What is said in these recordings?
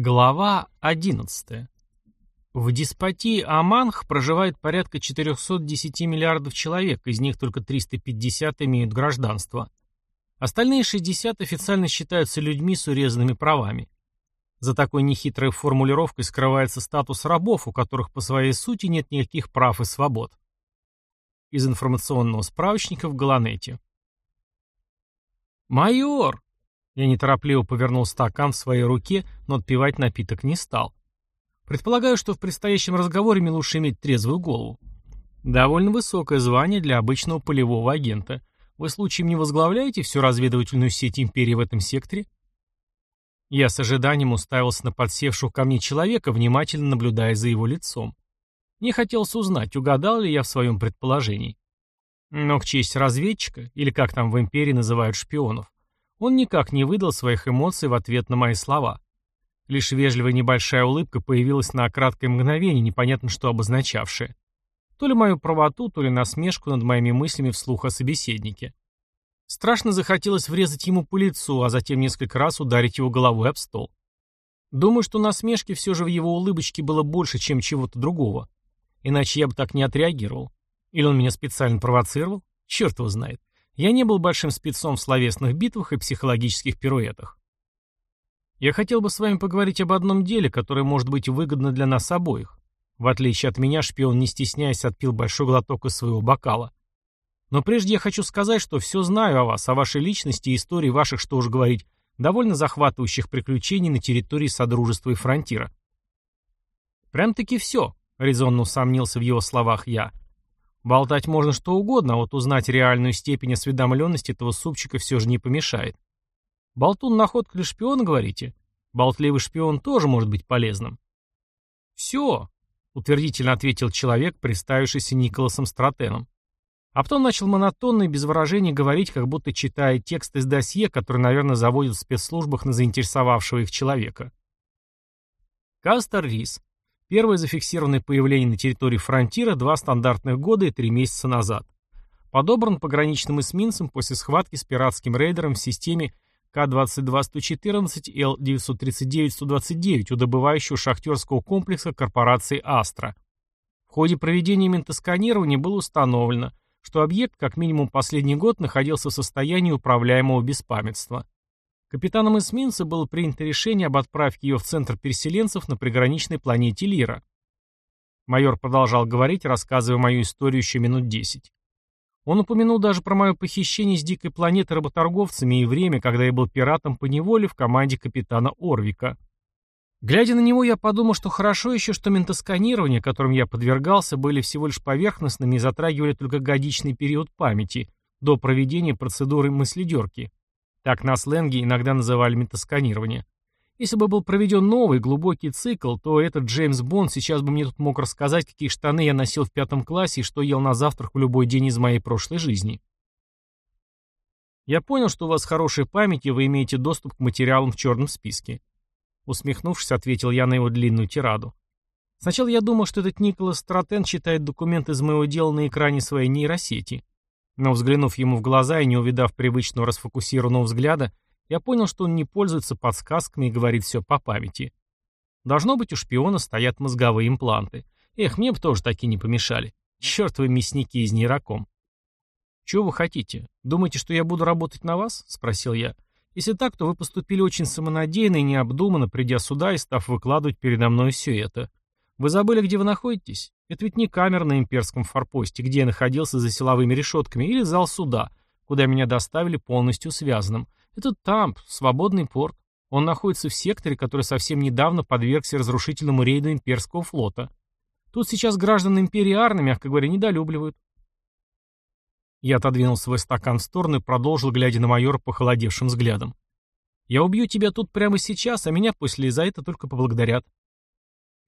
Глава 11. В деспотии Аманх проживает порядка 410 миллиардов человек, из них только 350 имеют гражданство. Остальные 60 официально считаются людьми с урезанными правами. За такой нехитрой формулировкой скрывается статус рабов, у которых по своей сути нет никаких прав и свобод. Из информационного справочника в Галанете. «Майор!» Я неторопливо повернул стакан в своей руке, но отпивать напиток не стал. Предполагаю, что в предстоящем разговоре мне лучше иметь трезвую голову. Довольно высокое звание для обычного полевого агента. Вы случаем не возглавляете всю разведывательную сеть империи в этом секторе? Я с ожиданием уставился на подсевшего ко мне человека, внимательно наблюдая за его лицом. Мне хотелось узнать, угадал ли я в своем предположении. Но к чести разведчика, или как там в империи называют шпионов, он никак не выдал своих эмоций в ответ на мои слова. Лишь вежливая небольшая улыбка появилась на краткое мгновение, непонятно что обозначавшее. То ли мою правоту, то ли насмешку над моими мыслями вслух о собеседнике. Страшно захотелось врезать ему по лицу, а затем несколько раз ударить его головой об стол. Думаю, что насмешки все же в его улыбочке было больше, чем чего-то другого. Иначе я бы так не отреагировал. Или он меня специально провоцировал? Черт его знает. Я не был большим спецом в словесных битвах и психологических пируэтах. Я хотел бы с вами поговорить об одном деле, которое может быть выгодно для нас обоих. В отличие от меня, шпион, не стесняясь, отпил большой глоток из своего бокала. Но прежде я хочу сказать, что все знаю о вас, о вашей личности и истории ваших, что уж говорить, довольно захватывающих приключений на территории Содружества и Фронтира. Прям-таки все, резонно усомнился в его словах я. Болтать можно что угодно, а вот узнать реальную степень осведомленности этого супчика все же не помешает. Болтун находка для шпиона, говорите? Болтливый шпион тоже может быть полезным. Все, утвердительно ответил человек, представившийся Николасом Стратеном. А потом начал монотонно и без выражения говорить, как будто читая текст из досье, который, наверное, заводят в спецслужбах на заинтересовавшего их человека. Кастер Рис, Первое зафиксированное появление на территории фронтира два стандартных года и три месяца назад. Подобран пограничным эсминцем после схватки с пиратским рейдером в системе К-22-114 Л-939-129 у добывающего шахтерского комплекса корпорации «Астра». В ходе проведения ментосканирования было установлено, что объект как минимум последний год находился в состоянии управляемого беспамятства. Капитаном эсминца было принято решение об отправке ее в центр переселенцев на приграничной планете Лира. Майор продолжал говорить, рассказывая мою историю еще минут десять. Он упомянул даже про мое похищение с дикой планеты работорговцами и время, когда я был пиратом по неволе в команде капитана Орвика. Глядя на него, я подумал, что хорошо еще, что ментосканирование, которым я подвергался, были всего лишь поверхностными и затрагивали только годичный период памяти, до проведения процедуры мыследерки. Так на сленге иногда называли метасканирование. Если бы был проведен новый, глубокий цикл, то этот Джеймс Бонд сейчас бы мне тут мог рассказать, какие штаны я носил в пятом классе и что ел на завтрак в любой день из моей прошлой жизни. Я понял, что у вас хорошая память, и вы имеете доступ к материалам в черном списке. Усмехнувшись, ответил я на его длинную тираду. Сначала я думал, что этот Николас Стратен читает документы из моего дела на экране своей нейросети. Но взглянув ему в глаза и не увидав привычного расфокусированного взгляда, я понял, что он не пользуется подсказками и говорит все по памяти. Должно быть, у шпиона стоят мозговые импланты. Эх, мне бы тоже такие не помешали. Чертовы мясники из нейроком. «Чего вы хотите? Думаете, что я буду работать на вас?» — спросил я. «Если так, то вы поступили очень самонадеянно и необдуманно, придя сюда и став выкладывать передо мной все это. Вы забыли, где вы находитесь? Это ведь не камера на имперском форпосте, где я находился за силовыми решетками, или зал суда, куда меня доставили полностью связанным. Это Тамп, свободный порт. Он находится в секторе, который совсем недавно подвергся разрушительному рейду имперского флота. Тут сейчас граждан империи Арна, мягко говоря, недолюбливают. Я отодвинул свой стакан в сторону и продолжил, глядя на майора похолодевшим взглядом. «Я убью тебя тут прямо сейчас, а меня после за это только поблагодарят.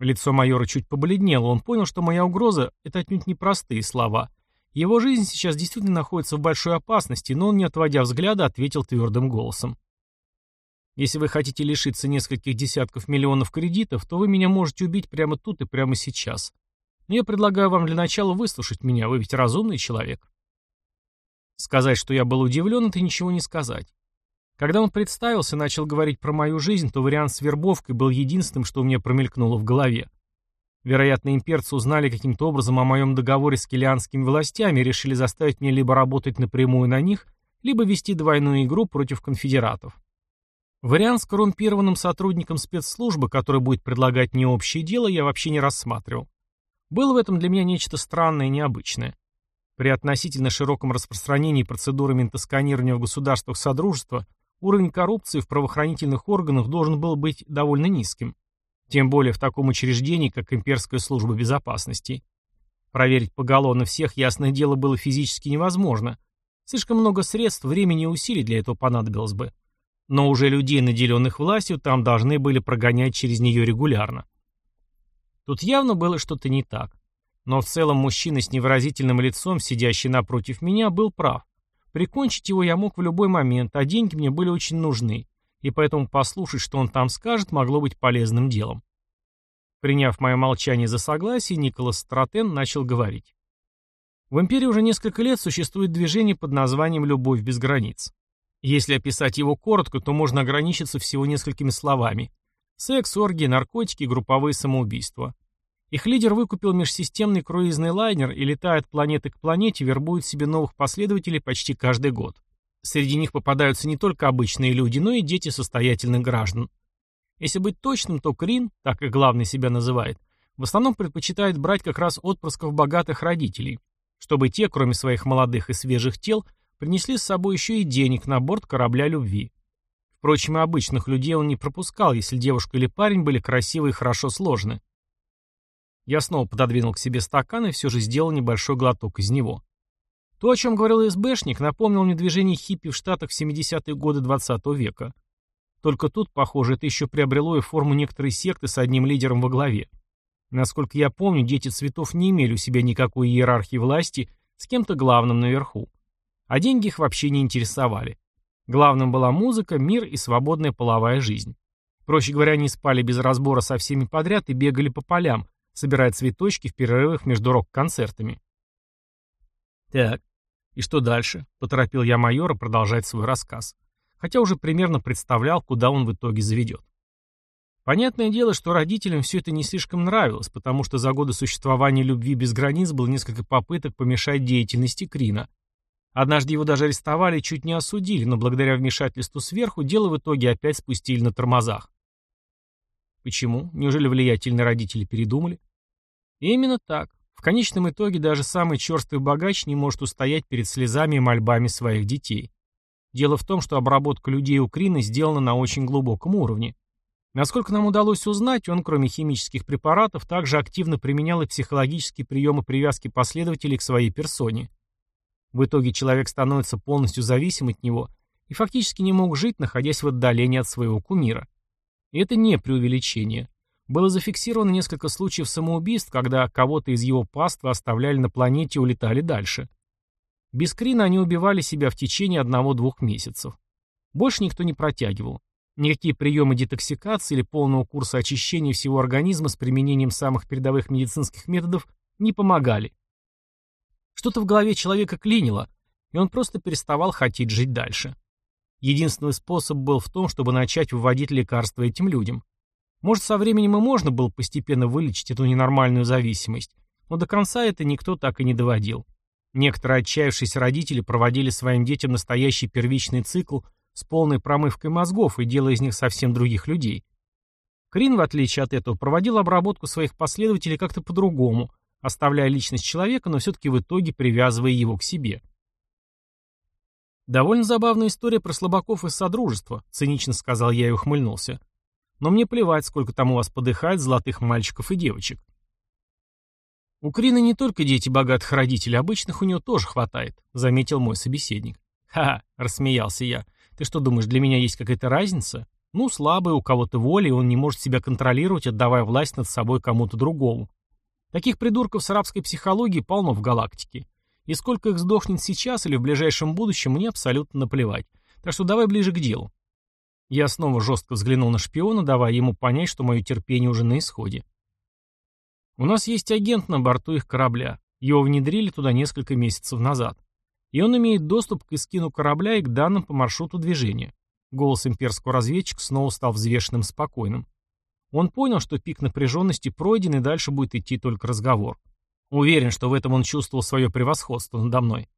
Лицо майора чуть побледнело, он понял, что моя угроза — это отнюдь непростые слова. Его жизнь сейчас действительно находится в большой опасности, но он, не отводя взгляда, ответил твердым голосом. «Если вы хотите лишиться нескольких десятков миллионов кредитов, то вы меня можете убить прямо тут и прямо сейчас. Но я предлагаю вам для начала выслушать меня, вы ведь разумный человек». Сказать, что я был удивлен, это ничего не сказать. Когда он представился, начал говорить про мою жизнь, то вариант с вербовкой был единственным, что у меня промелькнуло в голове. Вероятно, имперцы узнали каким-то образом о моем договоре с килианскими властями и решили заставить меня либо работать напрямую на них, либо вести двойную игру против конфедератов. Вариант с коррумпированным сотрудником спецслужбы, который будет предлагать мне общее дело, я вообще не рассматривал. Было в этом для меня нечто странное и необычное. При относительно широком распространении процедуры ментосканирования в государствах Содружества уровень коррупции в правоохранительных органах должен был быть довольно низким. Тем более в таком учреждении, как Имперская служба безопасности. Проверить поголовно всех, ясное дело, было физически невозможно. Слишком много средств, времени и усилий для этого понадобилось бы. Но уже людей, наделенных властью, там должны были прогонять через нее регулярно. Тут явно было что-то не так. Но в целом мужчина с невыразительным лицом, сидящий напротив меня, был прав. Прикончить его я мог в любой момент, а деньги мне были очень нужны, и поэтому послушать, что он там скажет, могло быть полезным делом. Приняв мое молчание за согласие, Николас Стратен начал говорить. В империи уже несколько лет существует движение под названием «Любовь без границ». Если описать его коротко, то можно ограничиться всего несколькими словами. Секс, оргии, наркотики, групповые самоубийства. Их лидер выкупил межсистемный круизный лайнер и, летая от планеты к планете, вербует себе новых последователей почти каждый год. Среди них попадаются не только обычные люди, но и дети состоятельных граждан. Если быть точным, то Крин, так и главный себя называет, в основном предпочитает брать как раз отпрысков богатых родителей, чтобы те, кроме своих молодых и свежих тел, принесли с собой еще и денег на борт корабля любви. Впрочем, и обычных людей он не пропускал, если девушка или парень были красивы и хорошо сложены. Я снова пододвинул к себе стакан и все же сделал небольшой глоток из него. То, о чем говорил СБшник, напомнил мне движение хиппи в Штатах в 70-е годы 20 -го века. Только тут, похоже, это еще приобрело и форму некоторой секты с одним лидером во главе. Насколько я помню, дети цветов не имели у себя никакой иерархии власти с кем-то главным наверху. А деньги их вообще не интересовали. Главным была музыка, мир и свободная половая жизнь. Проще говоря, они спали без разбора со всеми подряд и бегали по полям, собирая цветочки в перерывах между рок-концертами. «Так, и что дальше?» — поторопил я майора продолжать свой рассказ, хотя уже примерно представлял, куда он в итоге заведет. Понятное дело, что родителям все это не слишком нравилось, потому что за годы существования любви без границ было несколько попыток помешать деятельности Крина. Однажды его даже арестовали и чуть не осудили, но благодаря вмешательству сверху дело в итоге опять спустили на тормозах. Почему? Неужели влиятельные родители передумали? Именно так. В конечном итоге даже самый черствый богач не может устоять перед слезами и мольбами своих детей. Дело в том, что обработка людей у Крина сделана на очень глубоком уровне. Насколько нам удалось узнать, он, кроме химических препаратов, также активно применял и психологические приемы привязки последователей к своей персоне. В итоге человек становится полностью зависим от него и фактически не мог жить, находясь в отдалении от своего кумира. И это не преувеличение. Было зафиксировано несколько случаев самоубийств, когда кого-то из его паствы оставляли на планете и улетали дальше. Без Крина они убивали себя в течение одного-двух месяцев. Больше никто не протягивал. Никакие приемы детоксикации или полного курса очищения всего организма с применением самых передовых медицинских методов не помогали. Что-то в голове человека клинило, и он просто переставал хотеть жить дальше. Единственный способ был в том, чтобы начать вводить лекарства этим людям. Может, со временем и можно было постепенно вылечить эту ненормальную зависимость, но до конца это никто так и не доводил. Некоторые отчаявшиеся родители проводили своим детям настоящий первичный цикл с полной промывкой мозгов и делая из них совсем других людей. Крин, в отличие от этого, проводил обработку своих последователей как-то по-другому, оставляя личность человека, но все-таки в итоге привязывая его к себе. «Довольно забавная история про слабаков из Содружества», — цинично сказал я и ухмыльнулся. «Но мне плевать, сколько там у вас подыхает золотых мальчиков и девочек». «У Крины не только дети богатых родителей, обычных у нее тоже хватает», — заметил мой собеседник. «Ха-ха», — рассмеялся я. «Ты что думаешь, для меня есть какая-то разница? Ну, слабый, у кого-то воля, и он не может себя контролировать, отдавая власть над собой кому-то другому. Таких придурков с арабской психологией полно в галактике. И сколько их сдохнет сейчас или в ближайшем будущем, мне абсолютно наплевать. Так что давай ближе к делу. Я снова жестко взглянул на шпиона, давая ему понять, что мое терпение уже на исходе. У нас есть агент на борту их корабля. Его внедрили туда несколько месяцев назад. И он имеет доступ к эскину корабля и к данным по маршруту движения. Голос имперского разведчика снова стал взвешенным, спокойным. Он понял, что пик напряженности пройден, и дальше будет идти только разговор. Уверен, что в этом он чувствовал свое превосходство надо мной.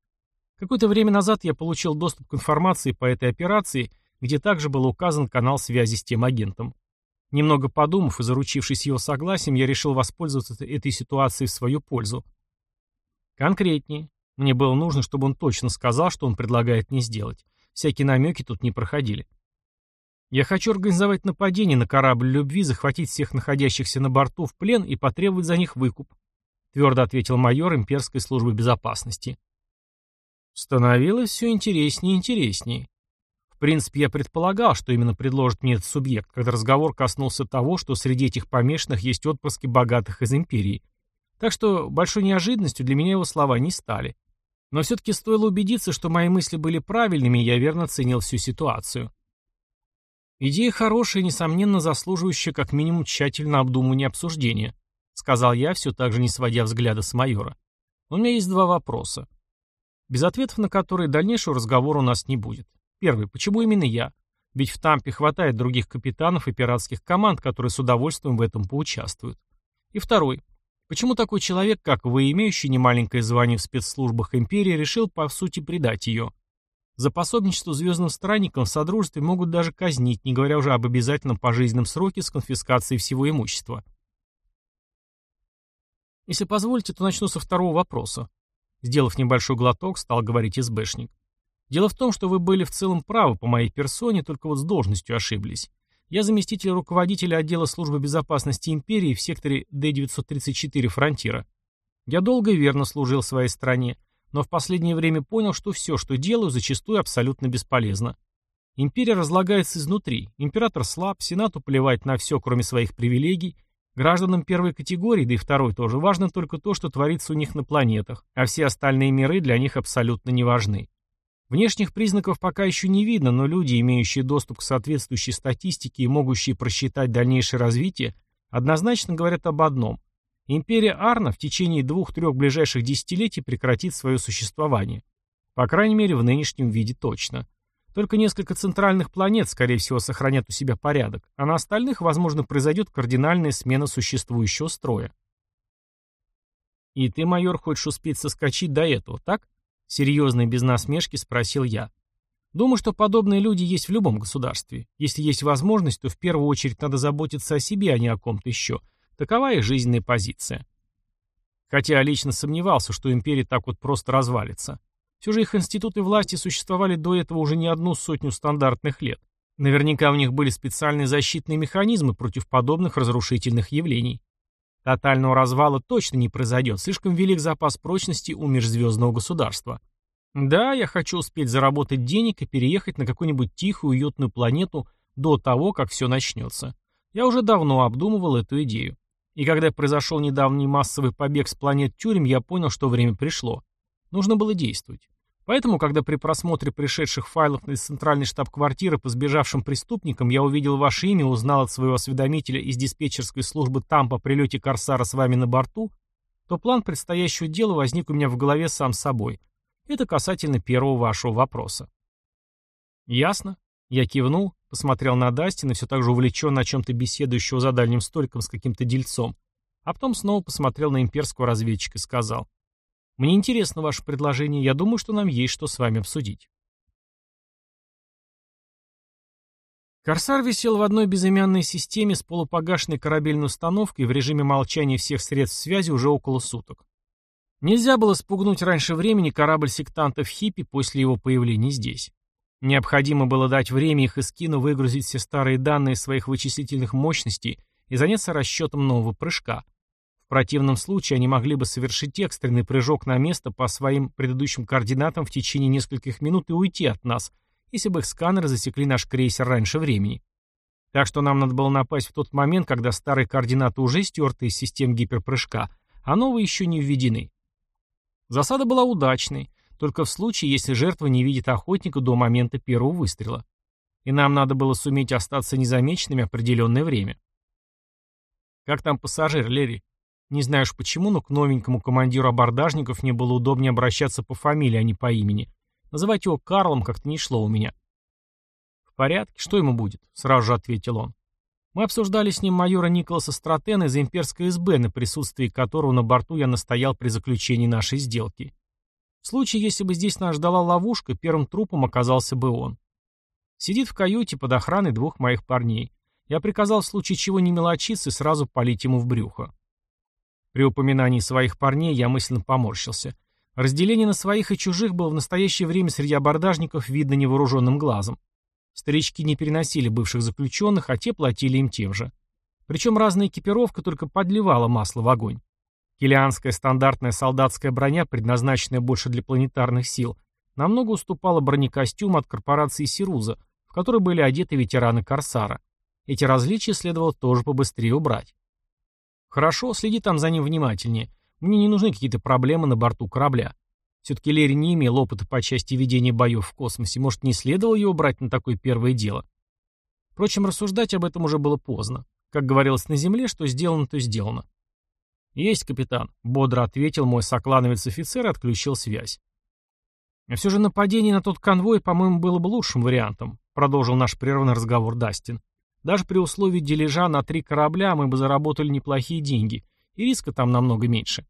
Какое-то время назад я получил доступ к информации по этой операции, где также был указан канал связи с тем агентом. Немного подумав и заручившись его согласием, я решил воспользоваться этой ситуацией в свою пользу. Конкретнее. Мне было нужно, чтобы он точно сказал, что он предлагает мне сделать. Всякие намеки тут не проходили. Я хочу организовать нападение на корабль любви, захватить всех находящихся на борту в плен и потребовать за них выкуп, твердо ответил майор имперской службы безопасности. Становилось все интереснее и интереснее. Принципе, я предполагал, что именно предложит мне этот субъект, когда разговор коснулся того, что среди этих помешанных есть отпрыски богатых из империи. Так что большой неожиданностью для меня его слова не стали. Но все-таки стоило убедиться, что мои мысли были правильными, и я верно оценил всю ситуацию. Идея хорошая, несомненно заслуживающая как минимум тщательно обдумывания обсуждения, сказал я, все так же не сводя взгляда с майора. у меня есть два вопроса без ответов на которые дальнейшего разговора у нас не будет. Первый. Почему именно я? Ведь в Тампе хватает других капитанов и пиратских команд, которые с удовольствием в этом поучаствуют. И второй. Почему такой человек, как вы, имеющий немаленькое звание в спецслужбах империи, решил, по сути, предать ее? За пособничество звездным странникам в Содружестве могут даже казнить, не говоря уже об обязательном пожизненном сроке с конфискацией всего имущества. Если позволите, то начну со второго вопроса. Сделав небольшой глоток, стал говорить СБшник. Дело в том, что вы были в целом правы по моей персоне, только вот с должностью ошиблись. Я заместитель руководителя отдела службы безопасности империи в секторе Д-934 «Фронтира». Я долго и верно служил своей стране, но в последнее время понял, что все, что делаю, зачастую абсолютно бесполезно. Империя разлагается изнутри, император слаб, сенату плевать на все, кроме своих привилегий, Гражданам первой категории, да и второй тоже, важно только то, что творится у них на планетах, а все остальные миры для них абсолютно не важны. Внешних признаков пока еще не видно, но люди, имеющие доступ к соответствующей статистике и могущие просчитать дальнейшее развитие, однозначно говорят об одном. Империя Арна в течение двух-трех ближайших десятилетий прекратит свое существование. По крайней мере, в нынешнем виде точно. Только несколько центральных планет, скорее всего, сохранят у себя порядок, а на остальных, возможно, произойдет кардинальная смена существующего строя. «И ты, майор, хочешь успеть соскочить до этого, так?» Серьезно и без насмешки спросил я. «Думаю, что подобные люди есть в любом государстве. Если есть возможность, то в первую очередь надо заботиться о себе, а не о ком-то еще. Такова их жизненная позиция». Хотя я лично сомневался, что империя так вот просто развалится. Все же их институты власти существовали до этого уже не одну сотню стандартных лет. Наверняка у них были специальные защитные механизмы против подобных разрушительных явлений. Тотального развала точно не произойдет, слишком велик запас прочности у межзвездного государства. Да, я хочу успеть заработать денег и переехать на какую-нибудь тихую, уютную планету до того, как все начнется. Я уже давно обдумывал эту идею. И когда произошел недавний массовый побег с планет тюрем, я понял, что время пришло. Нужно было действовать. Поэтому, когда при просмотре пришедших файлов из центральной штаб-квартиры по сбежавшим преступникам я увидел ваше имя, узнал от своего осведомителя из диспетчерской службы ТАМП о прилете Корсара с вами на борту, то план предстоящего дела возник у меня в голове сам собой. Это касательно первого вашего вопроса. Ясно. Я кивнул, посмотрел на Дастина, все так же увлеченно о чем-то беседующего за дальним столиком с каким-то дельцом, а потом снова посмотрел на имперского разведчика и сказал — мне интересно ваше предложение, я думаю, что нам есть что с вами обсудить. Корсар висел в одной безымянной системе с полупогашенной корабельной установкой в режиме молчания всех средств связи уже около суток. Нельзя было спугнуть раньше времени корабль сектантов Хиппи после его появления здесь. Необходимо было дать время их эскину выгрузить все старые данные своих вычислительных мощностей и заняться расчетом нового прыжка противном случае они могли бы совершить экстренный прыжок на место по своим предыдущим координатам в течение нескольких минут и уйти от нас, если бы их сканеры засекли наш крейсер раньше времени. Так что нам надо было напасть в тот момент, когда старые координаты уже стерты из систем гиперпрыжка, а новые еще не введены. Засада была удачной, только в случае, если жертва не видит охотника до момента первого выстрела. И нам надо было суметь остаться незамеченными определенное время. «Как там пассажир, Лерри?» Не знаю уж почему, но к новенькому командиру абордажников мне было удобнее обращаться по фамилии, а не по имени. Называть его Карлом как-то не шло у меня. В порядке, что ему будет?» — сразу же ответил он. Мы обсуждали с ним майора Николаса Стратена из имперской СБ, на присутствии которого на борту я настоял при заключении нашей сделки. В случае, если бы здесь нас ждала ловушка, первым трупом оказался бы он. Сидит в каюте под охраной двух моих парней. Я приказал в случае чего не мелочиться и сразу полить ему в брюхо. При упоминании своих парней я мысленно поморщился. Разделение на своих и чужих было в настоящее время среди абордажников видно невооруженным глазом. Старички не переносили бывших заключенных, а те платили им тем же. Причем разная экипировка только подливала масло в огонь. Килианская стандартная солдатская броня, предназначенная больше для планетарных сил, намного уступала бронекостюму от корпорации «Сируза», в который были одеты ветераны «Корсара». Эти различия следовало тоже побыстрее убрать. Хорошо, следи там за ним внимательнее. Мне не нужны какие-то проблемы на борту корабля. Все-таки Лерри не имел опыта по части ведения боев в космосе, может, не следовало его брать на такое первое дело. Впрочем, рассуждать об этом уже было поздно. Как говорилось на Земле, что сделано, то сделано. «Есть, капитан», — бодро ответил мой соклановец-офицер и отключил связь. «А все же нападение на тот конвой, по-моему, было бы лучшим вариантом», — продолжил наш прерванный разговор Дастин. «Даже при условии дележа на три корабля мы бы заработали неплохие деньги, и риска там намного меньше».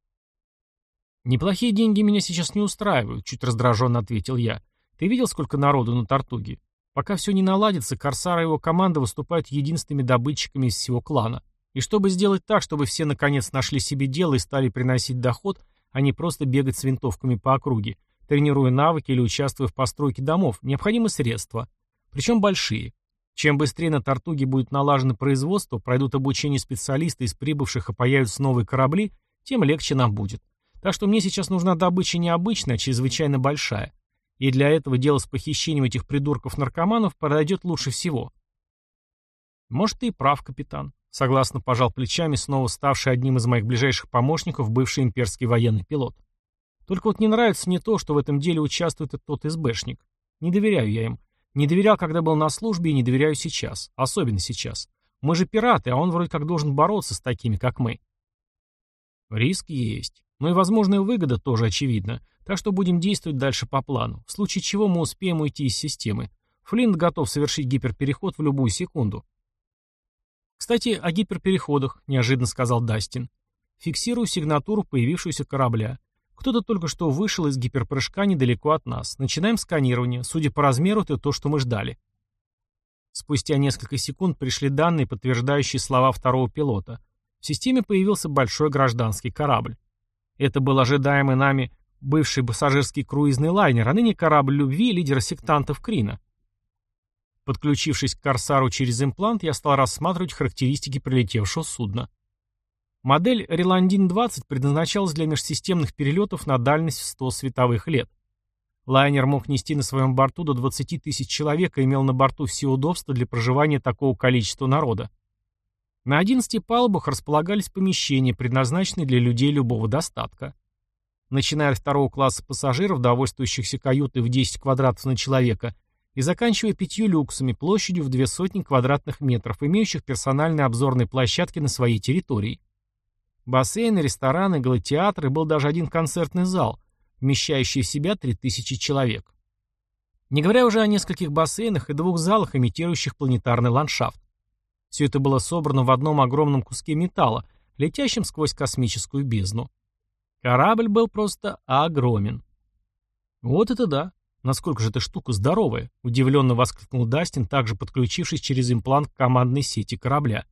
«Неплохие деньги меня сейчас не устраивают», — чуть раздраженно ответил я. «Ты видел, сколько народу на Тартуге? Пока все не наладится, Корсар и его команда выступают единственными добытчиками из всего клана. И чтобы сделать так, чтобы все наконец нашли себе дело и стали приносить доход, а не просто бегать с винтовками по округе, тренируя навыки или участвуя в постройке домов, необходимы средства. Причем большие. Чем быстрее на Тартуге будет налажено производство, пройдут обучение специалисты из прибывших и появятся новые корабли, тем легче нам будет. Так что мне сейчас нужна добыча не обычная, а чрезвычайно большая. И для этого дело с похищением этих придурков-наркоманов подойдет лучше всего. Может, ты и прав, капитан. Согласно пожал плечами, снова ставший одним из моих ближайших помощников, бывший имперский военный пилот. Только вот не нравится мне то, что в этом деле участвует тот СБшник. Не доверяю я им. Не доверял, когда был на службе, и не доверяю сейчас. Особенно сейчас. Мы же пираты, а он вроде как должен бороться с такими, как мы. Риск есть. Но и возможная выгода тоже очевидна. Так что будем действовать дальше по плану. В случае чего мы успеем уйти из системы. Флинт готов совершить гиперпереход в любую секунду. «Кстати, о гиперпереходах», — неожиданно сказал Дастин. «Фиксирую сигнатуру появившуюся корабля. Кто-то только что вышел из гиперпрыжка недалеко от нас. Начинаем сканирование. Судя по размеру, это то, что мы ждали». Спустя несколько секунд пришли данные, подтверждающие слова второго пилота. В системе появился большой гражданский корабль. Это был ожидаемый нами бывший пассажирский круизный лайнер, а ныне корабль любви лидера сектантов Крина. Подключившись к Корсару через имплант, я стал рассматривать характеристики прилетевшего судна. Модель Реландин-20 предназначалась для межсистемных перелетов на дальность в 100 световых лет. Лайнер мог нести на своем борту до 20 тысяч человек и имел на борту все удобства для проживания такого количества народа. На 11 палубах располагались помещения, предназначенные для людей любого достатка. Начиная от второго класса пассажиров, довольствующихся каютой в 10 квадратов на человека, и заканчивая пятью люксами площадью в две сотни квадратных метров, имеющих персональные обзорные площадки на своей территории. Бассейны, рестораны, галотеатры, был даже один концертный зал, вмещающий в себя 3000 человек. Не говоря уже о нескольких бассейнах и двух залах, имитирующих планетарный ландшафт. Все это было собрано в одном огромном куске металла, летящем сквозь космическую бездну. Корабль был просто огромен. Вот это да. Насколько же эта штука здоровая, удивленно воскликнул Дастин, также подключившись через имплант к командной сети корабля.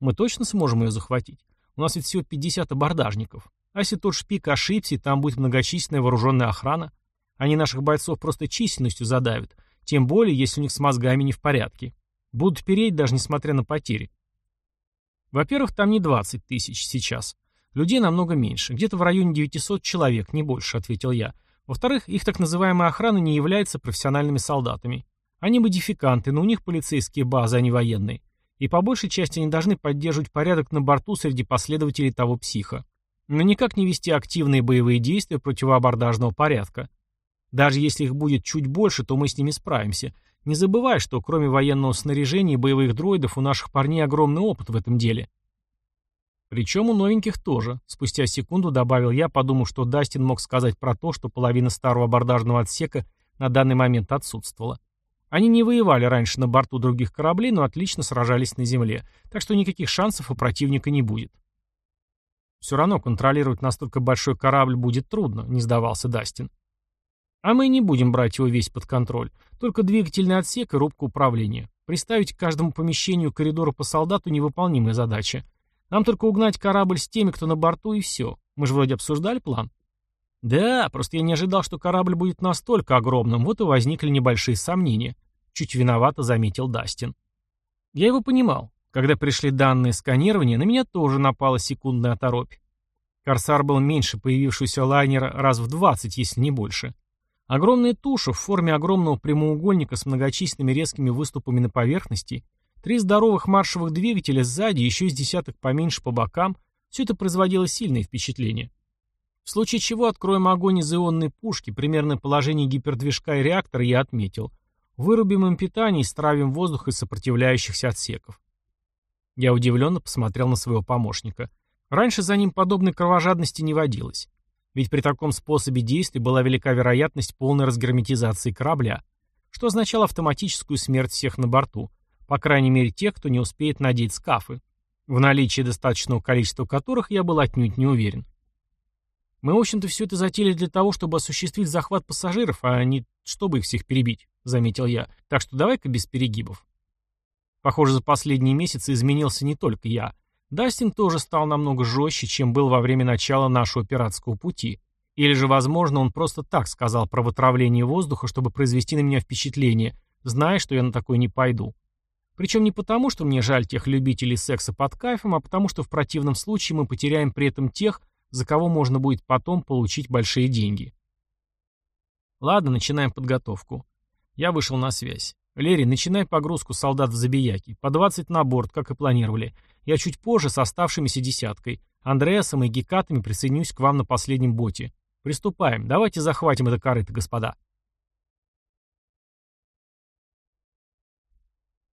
Мы точно сможем ее захватить? У нас ведь всего 50 абордажников. А если тот шпик ошибся, там будет многочисленная вооруженная охрана? Они наших бойцов просто численностью задавят, тем более, если у них с мозгами не в порядке. Будут переть, даже несмотря на потери. Во-первых, там не 20 тысяч сейчас. Людей намного меньше, где-то в районе 900 человек, не больше, ответил я. Во-вторых, их так называемая охрана не является профессиональными солдатами. Они модификанты, но у них полицейские базы, а не военные. И по большей части они должны поддерживать порядок на борту среди последователей того психа. Но никак не вести активные боевые действия противоабордажного порядка. Даже если их будет чуть больше, то мы с ними справимся. Не забывай, что кроме военного снаряжения и боевых дроидов у наших парней огромный опыт в этом деле. Причем у новеньких тоже. Спустя секунду добавил я, подумав, что Дастин мог сказать про то, что половина старого абордажного отсека на данный момент отсутствовала. Они не воевали раньше на борту других кораблей, но отлично сражались на земле, так что никаких шансов у противника не будет. «Все равно контролировать настолько большой корабль будет трудно», — не сдавался Дастин. «А мы не будем брать его весь под контроль, только двигательный отсек и рубку управления. Приставить к каждому помещению коридора по солдату — невыполнимая задача. Нам только угнать корабль с теми, кто на борту, и все. Мы же вроде обсуждали план». «Да, просто я не ожидал, что корабль будет настолько огромным, вот и возникли небольшие сомнения», — чуть виновато заметил Дастин. Я его понимал. Когда пришли данные сканирования, на меня тоже напала секундная оторопь. Корсар был меньше появившегося лайнера раз в 20, если не больше. Огромная туша в форме огромного прямоугольника с многочисленными резкими выступами на поверхности, три здоровых маршевых двигателя сзади, еще из десяток поменьше по бокам, все это производило сильное впечатление. В случае чего откроем огонь из ионной пушки, примерное положение гипердвижка и реактора я отметил. Вырубим им питание и стравим воздух из сопротивляющихся отсеков. Я удивленно посмотрел на своего помощника. Раньше за ним подобной кровожадности не водилось. Ведь при таком способе действий была велика вероятность полной разгерметизации корабля, что означало автоматическую смерть всех на борту, по крайней мере тех, кто не успеет надеть скафы, в наличии достаточного количества которых я был отнюдь не уверен. Мы, в общем-то, все это затеяли для того, чтобы осуществить захват пассажиров, а не чтобы их всех перебить, заметил я. Так что давай-ка без перегибов. Похоже, за последние месяцы изменился не только я. Дастин тоже стал намного жестче, чем был во время начала нашего пиратского пути. Или же, возможно, он просто так сказал про вытравление воздуха, чтобы произвести на меня впечатление, зная, что я на такое не пойду. Причем не потому, что мне жаль тех любителей секса под кайфом, а потому, что в противном случае мы потеряем при этом тех, за кого можно будет потом получить большие деньги. Ладно, начинаем подготовку. Я вышел на связь. Лерри, начинай погрузку солдат в забияки. По 20 на борт, как и планировали. Я чуть позже с оставшимися десяткой. Андреасом и Гекатами присоединюсь к вам на последнем боте. Приступаем. Давайте захватим это корыто, господа.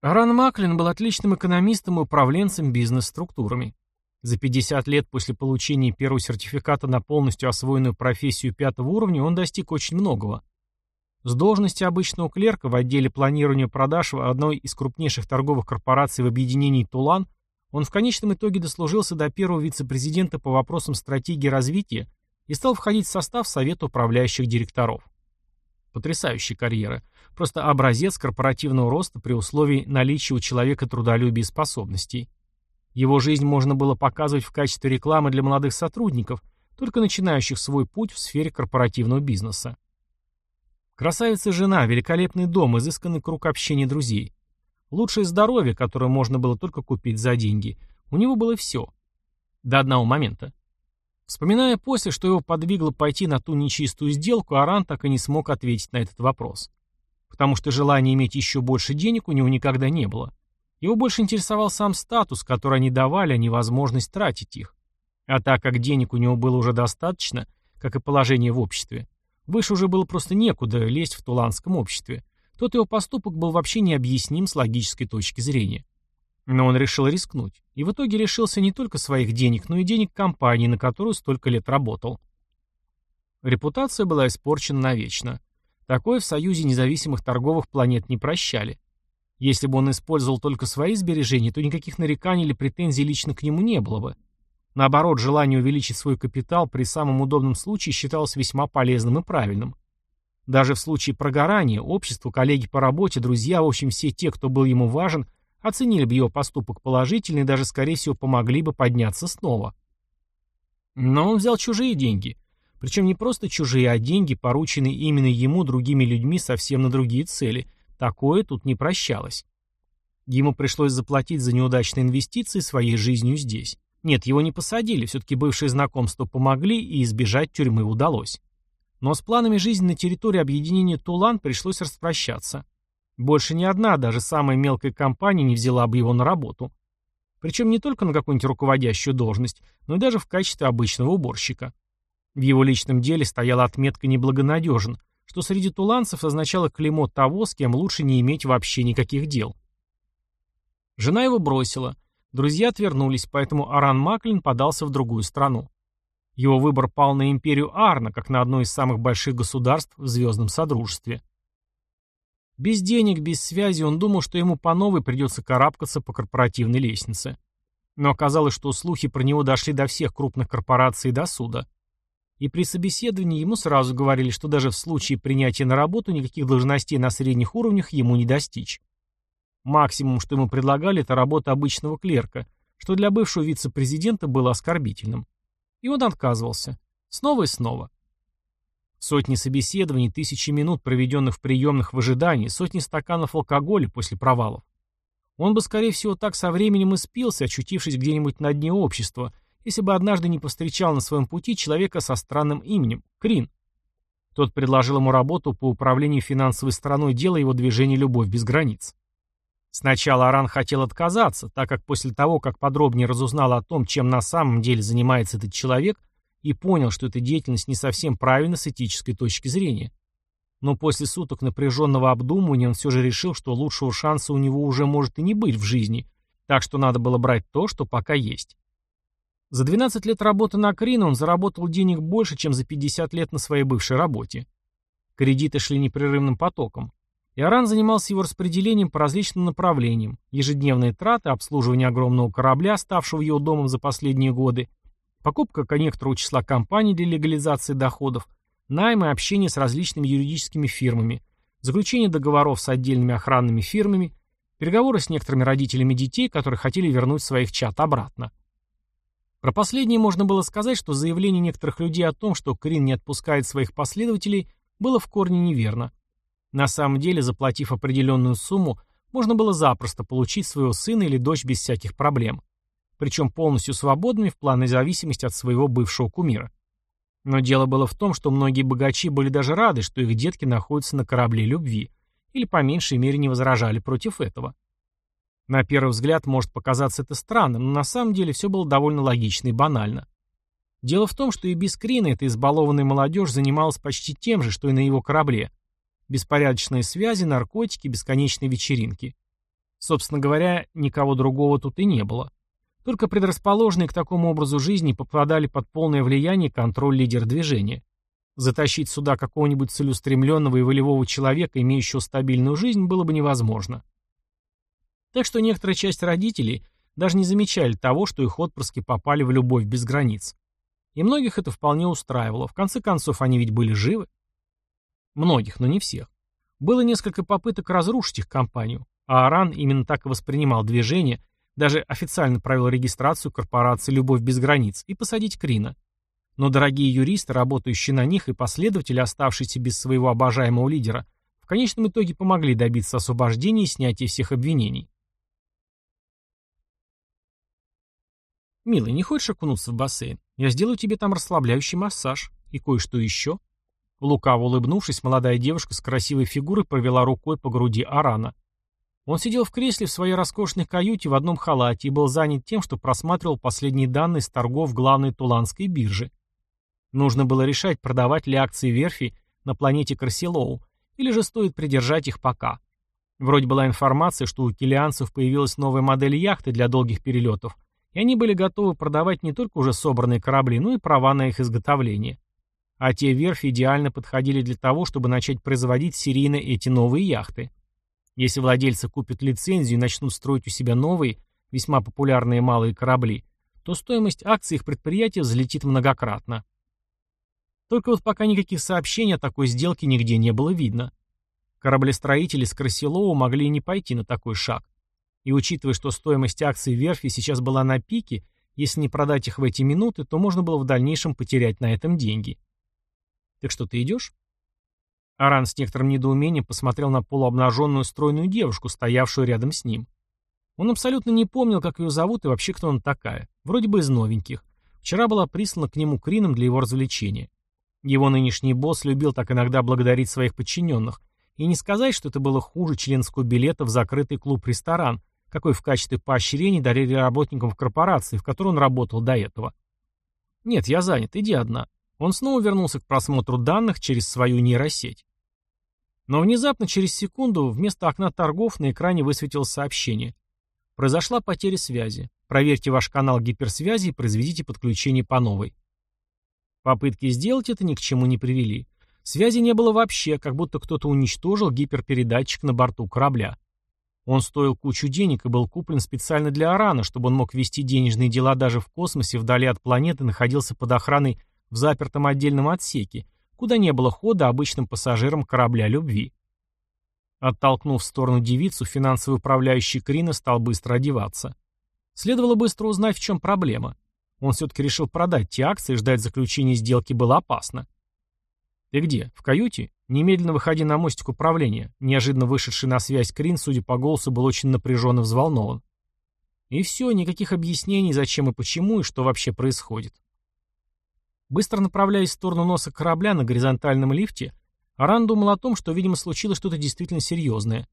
Аран Маклин был отличным экономистом и управленцем бизнес-структурами. За 50 лет после получения первого сертификата на полностью освоенную профессию пятого уровня он достиг очень многого. С должности обычного клерка в отделе планирования продаж одной из крупнейших торговых корпораций в объединении «Тулан» он в конечном итоге дослужился до первого вице-президента по вопросам стратегии развития и стал входить в состав Совета управляющих директоров. Потрясающая карьера. Просто образец корпоративного роста при условии наличия у человека трудолюбия и способностей. Его жизнь можно было показывать в качестве рекламы для молодых сотрудников, только начинающих свой путь в сфере корпоративного бизнеса. Красавица жена, великолепный дом, изысканный круг общения друзей. Лучшее здоровье, которое можно было только купить за деньги. У него было все. До одного момента. Вспоминая после, что его подвигло пойти на ту нечистую сделку, Аран так и не смог ответить на этот вопрос. Потому что желания иметь еще больше денег у него никогда не было. Его больше интересовал сам статус, который они давали, а не возможность тратить их. А так как денег у него было уже достаточно, как и положение в обществе, выше уже было просто некуда лезть в туланском обществе, тот его поступок был вообще необъясним с логической точки зрения. Но он решил рискнуть. И в итоге решился не только своих денег, но и денег компании, на которую столько лет работал. Репутация была испорчена навечно. Такое в Союзе независимых торговых планет не прощали. Если бы он использовал только свои сбережения, то никаких нареканий или претензий лично к нему не было бы. Наоборот, желание увеличить свой капитал при самом удобном случае считалось весьма полезным и правильным. Даже в случае прогорания, общество, коллеги по работе, друзья, в общем, все те, кто был ему важен, оценили бы его поступок положительно и даже, скорее всего, помогли бы подняться снова. Но он взял чужие деньги. Причем не просто чужие, а деньги, порученные именно ему другими людьми совсем на другие цели, Такое тут не прощалось. Ему пришлось заплатить за неудачные инвестиции своей жизнью здесь. Нет, его не посадили, все-таки бывшие знакомства помогли, и избежать тюрьмы удалось. Но с планами жизни на территории объединения Тулан пришлось распрощаться. Больше ни одна, даже самая мелкая компания не взяла бы его на работу. Причем не только на какую-нибудь руководящую должность, но и даже в качестве обычного уборщика. В его личном деле стояла отметка «неблагонадежен», что среди туланцев означало клеймо того, с кем лучше не иметь вообще никаких дел. Жена его бросила. Друзья отвернулись, поэтому Аран Маклин подался в другую страну. Его выбор пал на империю Арна, как на одно из самых больших государств в Звездном Содружестве. Без денег, без связи он думал, что ему по новой придется карабкаться по корпоративной лестнице. Но оказалось, что слухи про него дошли до всех крупных корпораций и до суда. И при собеседовании ему сразу говорили, что даже в случае принятия на работу никаких должностей на средних уровнях ему не достичь. Максимум, что ему предлагали, это работа обычного клерка, что для бывшего вице-президента было оскорбительным. И он отказывался. Снова и снова. Сотни собеседований, тысячи минут, проведенных в приемных в ожидании, сотни стаканов алкоголя после провалов. Он бы, скорее всего, так со временем и спился, очутившись где-нибудь на дне общества, если бы однажды не повстречал на своем пути человека со странным именем – Крин. Тот предложил ему работу по управлению финансовой стороной дела его движения «Любовь без границ». Сначала Аран хотел отказаться, так как после того, как подробнее разузнал о том, чем на самом деле занимается этот человек, и понял, что эта деятельность не совсем правильна с этической точки зрения. Но после суток напряженного обдумывания он все же решил, что лучшего шанса у него уже может и не быть в жизни, так что надо было брать то, что пока есть. За 12 лет работы на Крина он заработал денег больше, чем за 50 лет на своей бывшей работе. Кредиты шли непрерывным потоком. Иоран занимался его распределением по различным направлениям, ежедневные траты, обслуживание огромного корабля, ставшего его домом за последние годы, покупка некоторого числа компаний для легализации доходов, найм и общение с различными юридическими фирмами, заключение договоров с отдельными охранными фирмами, переговоры с некоторыми родителями детей, которые хотели вернуть своих чат обратно. Про последнее можно было сказать, что заявление некоторых людей о том, что Крин не отпускает своих последователей, было в корне неверно. На самом деле, заплатив определенную сумму, можно было запросто получить своего сына или дочь без всяких проблем. Причем полностью свободными в плане зависимости от своего бывшего кумира. Но дело было в том, что многие богачи были даже рады, что их детки находятся на корабле любви, или по меньшей мере не возражали против этого. На первый взгляд может показаться это странным, но на самом деле все было довольно логично и банально. Дело в том, что и без Крина эта избалованная молодежь занималась почти тем же, что и на его корабле – Беспорядочные связи, наркотики, бесконечные вечеринки. Собственно говоря, никого другого тут и не было. Только предрасположенные к такому образу жизни попадали под полное влияние контроль лидера движения. Затащить сюда какого-нибудь целеустремленного и волевого человека, имеющего стабильную жизнь, было бы невозможно. Так что некоторая часть родителей даже не замечали того, что их отпрыски попали в любовь без границ. И многих это вполне устраивало. В конце концов, они ведь были живы. Многих, но не всех. Было несколько попыток разрушить их компанию, а Аран именно так и воспринимал движение, даже официально провел регистрацию корпорации «Любовь без границ» и посадить Крина. Но дорогие юристы, работающие на них, и последователи, оставшиеся без своего обожаемого лидера, в конечном итоге помогли добиться освобождения и снятия всех обвинений. «Милый, не хочешь окунуться в бассейн? Я сделаю тебе там расслабляющий массаж. И кое-что еще?» Лукаво улыбнувшись, молодая девушка с красивой фигурой провела рукой по груди Арана. Он сидел в кресле в своей роскошной каюте в одном халате и был занят тем, что просматривал последние данные с торгов главной туланской биржи. Нужно было решать, продавать ли акции верфи на планете Красилоу, или же стоит придержать их пока. Вроде была информация, что у килианцев появилась новая модель яхты для долгих перелетов, и они были готовы продавать не только уже собранные корабли, но и права на их изготовление. А те верфи идеально подходили для того, чтобы начать производить серийно эти новые яхты. Если владельцы купят лицензию и начнут строить у себя новые, весьма популярные малые корабли, то стоимость акций их предприятия взлетит многократно. Только вот пока никаких сообщений о такой сделке нигде не было видно. Кораблестроители с Красилова могли не пойти на такой шаг. И учитывая, что стоимость акций верфи сейчас была на пике, если не продать их в эти минуты, то можно было в дальнейшем потерять на этом деньги. «Так что, ты идешь?» Аран с некоторым недоумением посмотрел на полуобнаженную стройную девушку, стоявшую рядом с ним. Он абсолютно не помнил, как ее зовут и вообще кто она такая. Вроде бы из новеньких. Вчера была прислана к нему Крином для его развлечения. Его нынешний босс любил так иногда благодарить своих подчиненных. И не сказать, что это было хуже членского билета в закрытый клуб-ресторан, какой в качестве поощрения дарили работникам в корпорации, в которой он работал до этого. «Нет, я занят, иди одна». Он снова вернулся к просмотру данных через свою нейросеть. Но внезапно, через секунду, вместо окна торгов на экране высветилось сообщение. Произошла потеря связи. Проверьте ваш канал гиперсвязи и произведите подключение по новой. Попытки сделать это ни к чему не привели. Связи не было вообще, как будто кто-то уничтожил гиперпередатчик на борту корабля. Он стоил кучу денег и был куплен специально для Арана, чтобы он мог вести денежные дела даже в космосе, вдали от планеты, находился под охраной в запертом отдельном отсеке, куда не было хода обычным пассажирам корабля любви. Оттолкнув в сторону девицу, финансовый управляющий Крина стал быстро одеваться. Следовало быстро узнать, в чем проблема. Он все-таки решил продать те акции, ждать заключения сделки было опасно. «Ты где? В каюте? Немедленно выходи на мостик управления». Неожиданно вышедший на связь Крин, судя по голосу, был очень напряжен и взволнован. И все, никаких объяснений, зачем и почему, и что вообще происходит. Быстро направляясь в сторону носа корабля на горизонтальном лифте, Аран думал о том, что, видимо, случилось что-то действительно серьезное.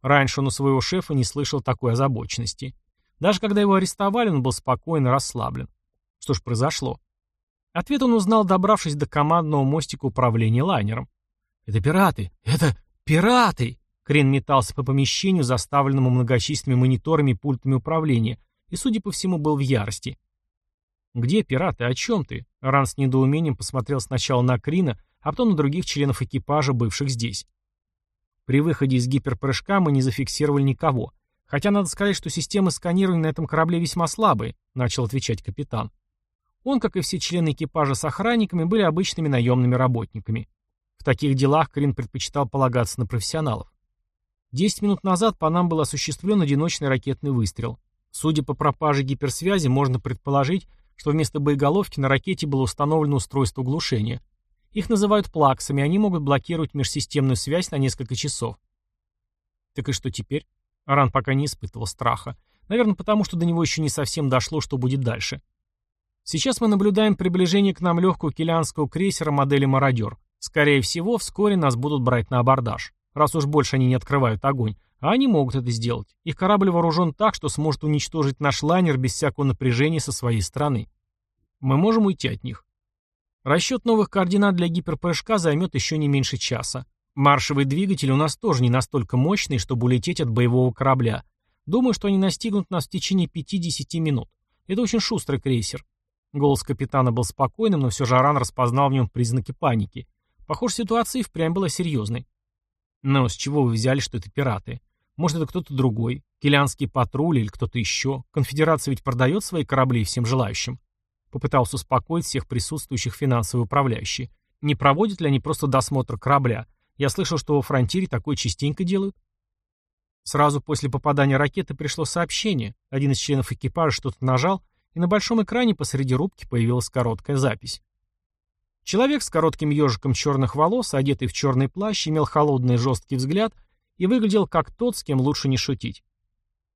Раньше он у своего шефа не слышал такой озабоченности. Даже когда его арестовали, он был спокоен расслаблен. Что ж произошло? Ответ он узнал, добравшись до командного мостика управления лайнером. «Это пираты! Это пираты!» Крен метался по помещению, заставленному многочисленными мониторами и пультами управления, и, судя по всему, был в ярости. «Где пираты? О чем ты?» Ран с недоумением посмотрел сначала на Крина, а потом на других членов экипажа, бывших здесь. При выходе из гиперпрыжка мы не зафиксировали никого. Хотя надо сказать, что системы сканирования на этом корабле весьма слабые, начал отвечать капитан. Он, как и все члены экипажа с охранниками, были обычными наемными работниками. Таких делах Крин предпочитал полагаться на профессионалов. Десять минут назад по нам был осуществлен одиночный ракетный выстрел. Судя по пропаже гиперсвязи, можно предположить, что вместо боеголовки на ракете было установлено устройство глушения. Их называют плаксами, они могут блокировать межсистемную связь на несколько часов. Так и что теперь? Аран пока не испытывал страха. Наверное, потому что до него еще не совсем дошло, что будет дальше. Сейчас мы наблюдаем приближение к нам легкого килианского крейсера модели «Мародер». Скорее всего, вскоре нас будут брать на абордаж, раз уж больше они не открывают огонь. А они могут это сделать. Их корабль вооружен так, что сможет уничтожить наш лайнер без всякого напряжения со своей стороны. Мы можем уйти от них. Расчет новых координат для гиперпрыжка займет еще не меньше часа. Маршевый двигатель у нас тоже не настолько мощный, чтобы улететь от боевого корабля. Думаю, что они настигнут нас в течение 5-10 минут. Это очень шустрый крейсер. Голос капитана был спокойным, но все же Аран распознал в нем признаки паники. Похоже, ситуация и впрямь была серьезной. Но с чего вы взяли, что это пираты? Может, это кто-то другой? Килианский патруль или кто-то еще? Конфедерация ведь продает свои корабли всем желающим. Попытался успокоить всех присутствующих финансовый управляющий. Не проводят ли они просто досмотр корабля? Я слышал, что во фронтире такое частенько делают. Сразу после попадания ракеты пришло сообщение. Один из членов экипажа что-то нажал, и на большом экране посреди рубки появилась короткая запись. Человек с коротким ежиком черных волос, одетый в черный плащ, имел холодный жесткий взгляд и выглядел как тот, с кем лучше не шутить.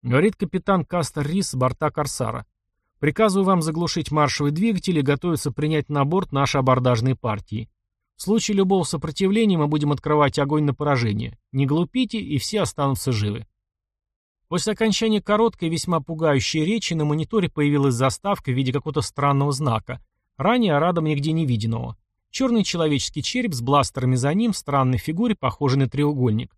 Говорит капитан Кастер Рис с борта Корсара. Приказываю вам заглушить маршевый двигатель и готовиться принять на борт наши абордажные партии. В случае любого сопротивления мы будем открывать огонь на поражение. Не глупите, и все останутся живы. После окончания короткой весьма пугающей речи на мониторе появилась заставка в виде какого-то странного знака, ранее Арадом нигде не виденного. Черный человеческий череп с бластерами за ним в странной фигуре, похожий на треугольник.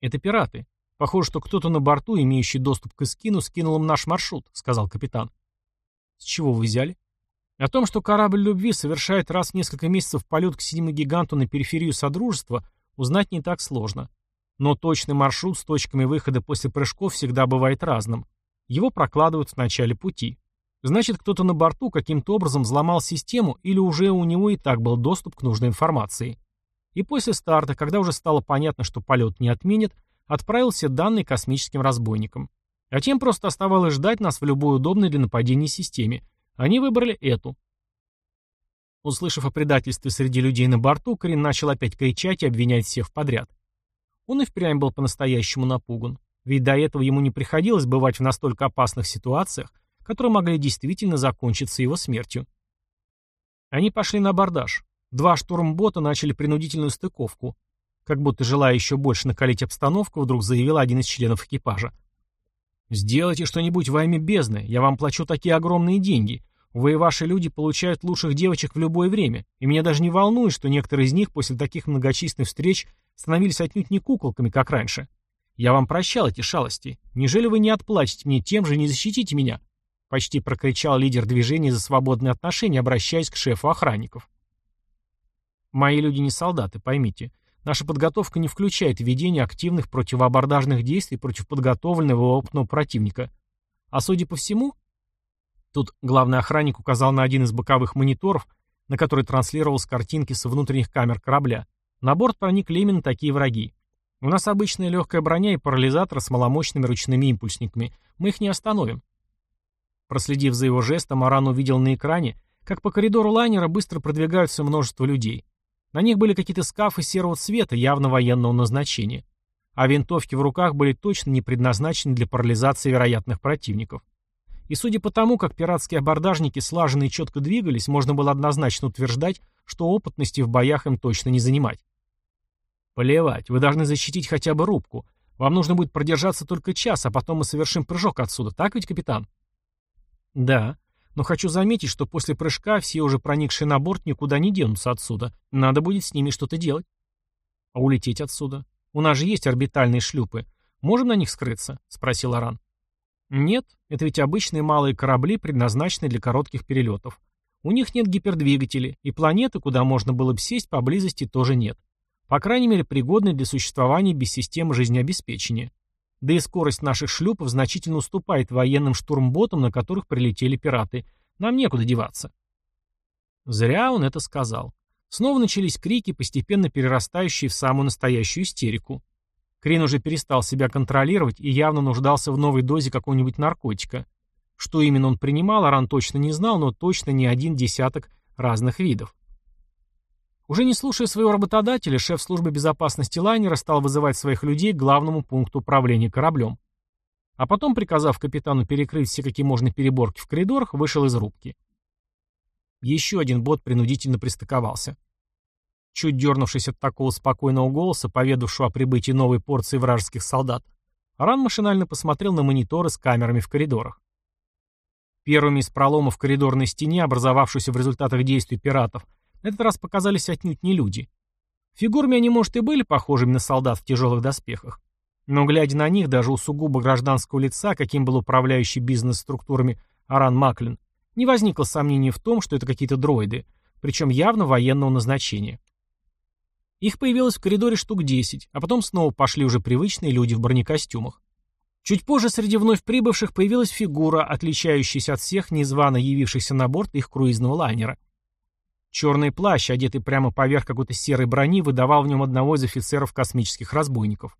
«Это пираты. Похоже, что кто-то на борту, имеющий доступ к эскину, скинул им наш маршрут», — сказал капитан. «С чего вы взяли?» О том, что корабль любви совершает раз в несколько месяцев полет к синему гиганту на периферию Содружества, узнать не так сложно. Но точный маршрут с точками выхода после прыжков всегда бывает разным. Его прокладывают в начале пути. Значит, кто-то на борту каким-то образом взломал систему или уже у него и так был доступ к нужной информации. И после старта, когда уже стало понятно, что полет не отменят, отправил все данные космическим разбойникам. А тем просто оставалось ждать нас в любой удобной для нападения системе. Они выбрали эту. Услышав о предательстве среди людей на борту, Крин начал опять кричать и обвинять всех подряд. Он и впрямь был по-настоящему напуган. Ведь до этого ему не приходилось бывать в настолько опасных ситуациях, которые могли действительно закончиться его смертью. Они пошли на абордаж. Два штурмбота начали принудительную стыковку. Как будто желая еще больше накалить обстановку, вдруг заявил один из членов экипажа. «Сделайте что-нибудь во имя бездны, я вам плачу такие огромные деньги. Вы и ваши люди получают лучших девочек в любое время, и меня даже не волнует, что некоторые из них после таких многочисленных встреч становились отнюдь не куколками, как раньше. Я вам прощал эти шалости. Неужели вы не отплатите мне тем же, не защитите меня?» Почти прокричал лидер движения за свободные отношения, обращаясь к шефу охранников. Мои люди не солдаты, поймите. Наша подготовка не включает ведение активных противоабордажных действий против подготовленного опытного противника. А судя по всему... Тут главный охранник указал на один из боковых мониторов, на который транслировалась картинки со внутренних камер корабля. На борт проникли именно такие враги. У нас обычная легкая броня и парализатор с маломощными ручными импульсниками. Мы их не остановим. Проследив за его жестом, Аран увидел на экране, как по коридору лайнера быстро продвигаются множество людей. На них были какие-то скафы серого цвета, явно военного назначения. А винтовки в руках были точно не предназначены для парализации вероятных противников. И судя по тому, как пиратские абордажники слаженно и четко двигались, можно было однозначно утверждать, что опытности в боях им точно не занимать. «Плевать, вы должны защитить хотя бы рубку. Вам нужно будет продержаться только час, а потом мы совершим прыжок отсюда, так ведь, капитан?» «Да. Но хочу заметить, что после прыжка все уже проникшие на борт никуда не денутся отсюда. Надо будет с ними что-то делать. А улететь отсюда? У нас же есть орбитальные шлюпы. Можем на них скрыться? Спросил Аран. Нет, это ведь обычные малые корабли, предназначенные для коротких перелетов. У них нет гипердвигателей, и планеты, куда можно было бы сесть, поблизости тоже нет. По крайней мере, пригодны для существования без системы жизнеобеспечения. Да и скорость наших шлюпов значительно уступает военным штурмботам, на которых прилетели пираты. Нам некуда деваться. Зря он это сказал. Снова начались крики, постепенно перерастающие в самую настоящую истерику. Крин уже перестал себя контролировать и явно нуждался в новой дозе какого-нибудь наркотика. Что именно он принимал, Аран точно не знал, но точно не один десяток разных видов. Уже не слушая своего работодателя, шеф службы безопасности лайнера стал вызывать своих людей к главному пункту управления кораблем. А потом, приказав капитану перекрыть все какие можно переборки в коридорах, вышел из рубки. Еще один бот принудительно пристыковался. Чуть дернувшись от такого спокойного голоса, поведавшего о прибытии новой порции вражеских солдат, Аран машинально посмотрел на мониторы с камерами в коридорах. Первыми из проломов коридорной стене, образовавшейся в результатах действий пиратов, на этот раз показались отнюдь не люди. Фигурами они, может, и были похожими на солдат в тяжелых доспехах. Но, глядя на них, даже у сугубо гражданского лица, каким был управляющий бизнес-структурами Аран Маклин, не возникло сомнений в том, что это какие-то дроиды, причем явно военного назначения. Их появилось в коридоре штук 10, а потом снова пошли уже привычные люди в бронекостюмах. Чуть позже среди вновь прибывших появилась фигура, отличающаяся от всех незвано явившихся на борт их круизного лайнера – Черный плащ, одетый прямо поверх какой-то серой брони, выдавал в нем одного из офицеров космических разбойников.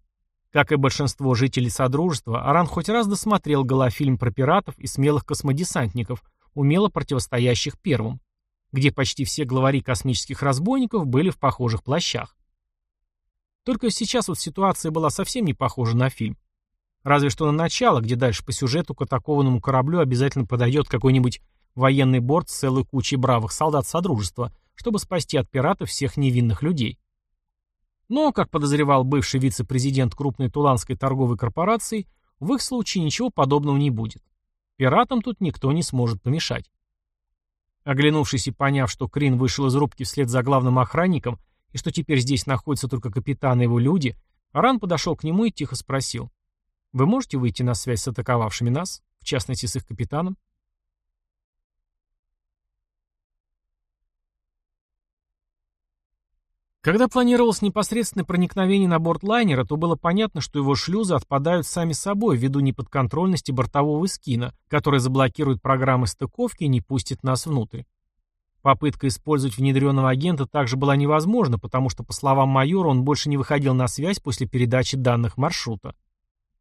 Как и большинство жителей Содружества, Аран хоть раз досмотрел голофильм про пиратов и смелых космодесантников, умело противостоящих первым, где почти все главари космических разбойников были в похожих плащах. Только сейчас вот ситуация была совсем не похожа на фильм. Разве что на начало, где дальше по сюжету к атакованному кораблю обязательно подойдет какой-нибудь военный борт с целой кучей бравых солдат Содружества, чтобы спасти от пиратов всех невинных людей. Но, как подозревал бывший вице-президент крупной туланской торговой корпорации, в их случае ничего подобного не будет. Пиратам тут никто не сможет помешать. Оглянувшись и поняв, что Крин вышел из рубки вслед за главным охранником и что теперь здесь находятся только капитан и его люди, Аран подошел к нему и тихо спросил. «Вы можете выйти на связь с атаковавшими нас, в частности с их капитаном?» Когда планировалось непосредственное проникновение на борт лайнера, то было понятно, что его шлюзы отпадают сами собой ввиду неподконтрольности бортового эскина, который заблокирует программы стыковки и не пустит нас внутрь. Попытка использовать внедренного агента также была невозможна, потому что, по словам майора, он больше не выходил на связь после передачи данных маршрута.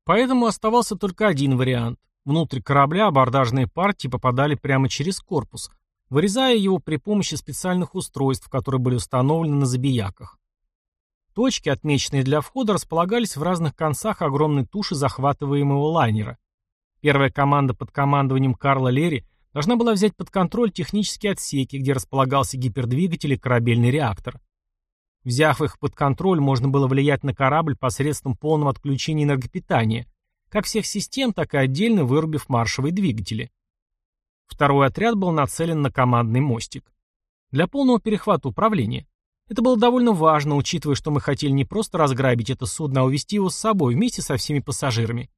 Поэтому оставался только один вариант. Внутрь корабля абордажные партии попадали прямо через корпус, вырезая его при помощи специальных устройств, которые были установлены на забияках. Точки, отмеченные для входа, располагались в разных концах огромной туши захватываемого лайнера. Первая команда под командованием Карла Лерри должна была взять под контроль технические отсеки, где располагался гипердвигатель и корабельный реактор. Взяв их под контроль, можно было влиять на корабль посредством полного отключения энергопитания, как всех систем, так и отдельно вырубив маршевые двигатели. Второй отряд был нацелен на командный мостик. Для полного перехвата управления. Это было довольно важно, учитывая, что мы хотели не просто разграбить это судно, а увезти его с собой вместе со всеми пассажирами.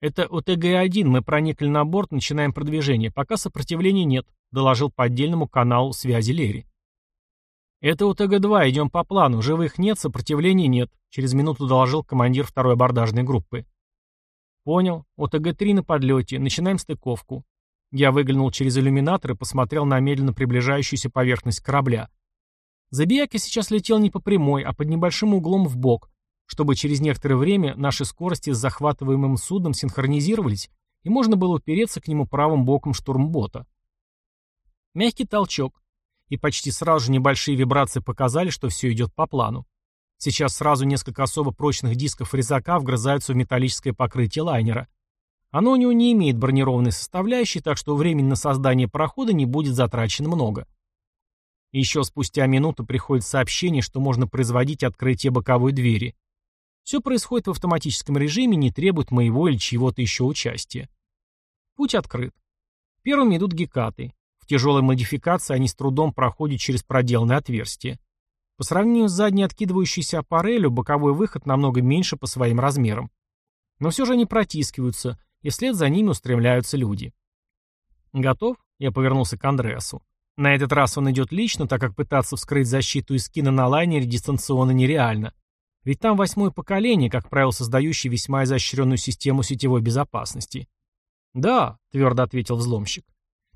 «Это ОТГ-1, мы проникли на борт, начинаем продвижение. Пока сопротивления нет», — доложил по отдельному каналу связи Лерри. «Это УТГ-2, идем по плану. Живых нет, сопротивления нет», — через минуту доложил командир второй абордажной группы. «Понял. ОТГ-3 на подлете. Начинаем стыковку». Я выглянул через иллюминатор и посмотрел на медленно приближающуюся поверхность корабля. Забияка сейчас летел не по прямой, а под небольшим углом в бок, чтобы через некоторое время наши скорости с захватываемым судном синхронизировались, и можно было упереться к нему правым боком штурмбота. Мягкий толчок, и почти сразу же небольшие вибрации показали, что все идет по плану. Сейчас сразу несколько особо прочных дисков резака вгрызаются в металлическое покрытие лайнера. Оно у него не имеет бронированной составляющей, так что времени на создание прохода не будет затрачено много. Еще спустя минуту приходит сообщение, что можно производить открытие боковой двери. Все происходит в автоматическом режиме, не требует моего или чьего-то еще участия. Путь открыт. Первыми идут гекаты. В тяжелой модификации они с трудом проходят через проделанное отверстие. По сравнению с задней откидывающейся аппарелью, боковой выход намного меньше по своим размерам. Но все же они протискиваются, и вслед за ними устремляются люди. «Готов?» — я повернулся к Андреасу. На этот раз он идет лично, так как пытаться вскрыть защиту из скина на лайнере дистанционно нереально. Ведь там восьмое поколение, как правило, создающее весьма изощренную систему сетевой безопасности. «Да», — твердо ответил взломщик.